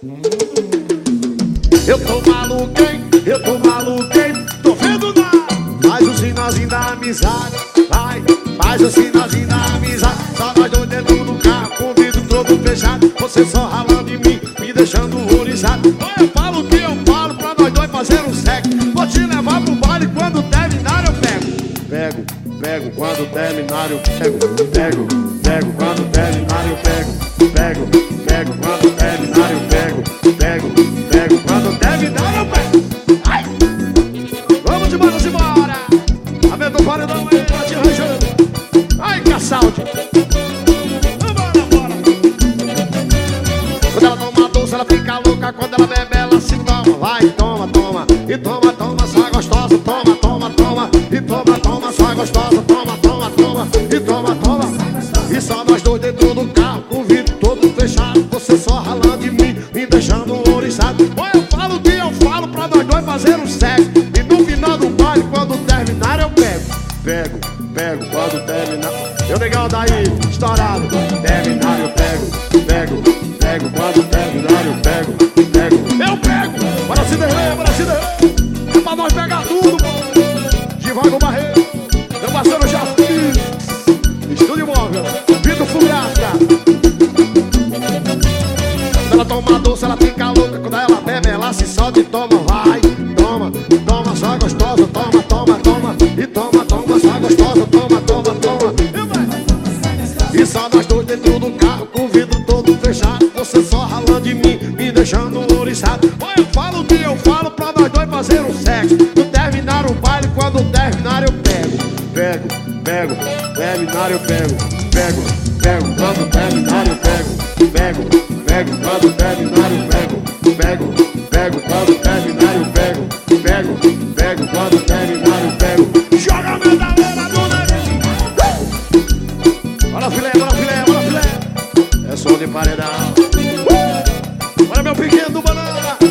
Eu tô maluco, hein? Eu tô maluco, hein? Tô vendo nada. Faz o sinalzinho da amizade. Vai, faz o sinalzinho da amizade. Só nós dois dentro do carro, com o vidro todo fechado. Você só ralando em mim, me deixando horrorizado. Eu falo o que eu falo pra nós dois fazer um sexo. Vou te levar pro baile quando terminar eu pego. Pego, pego, quando terminar eu. Pego, pego, Quando ela toma doce, ela fica louca. Quando ela bebe, ela se toma. Vai, toma, toma. E toma, toma, só gostosa. Toma, toma, toma. E toma, toma, só gostosa. Toma, toma, toma. E toma, toma. E só nós dois dentro do carro, com o vidro todo fechado. Você só ralando em mim, me deixando horrorizado. Ou eu falo o que eu falo pra nós dois fazer um sexo. E no final do baile, quando terminar, eu pego. Pego, pego, quando terminar. Eu legal daí, estourado. Terminar, eu pego. Pego, pego, quando terminar, eu pego. Pego, eu pego. Bora se derreter, bora se derreter. É pra nós pegar tudo, pô. Divago Barreiro, meu parceiro já Estúdio móvel, Vitor Fugaça. Quando ela toma doce, ela fica louca. Quando ela bebe, ela se solta e toma, E nós dois dentro do carro, com o vidro todo fechado. Você só ralando em mim, me deixando oriçado. Ou eu falo o que eu falo pra nós dois fazer um sexo. No terminar o baile, quando terminar eu pego. Pego, pego, terminar eu pego. Pego, pego, quando terminar eu pego. Pego, pego, quando terminar eu pego. Pego, pego, quando terminar eu pego, som de paredão. Olha meu pequeno banana.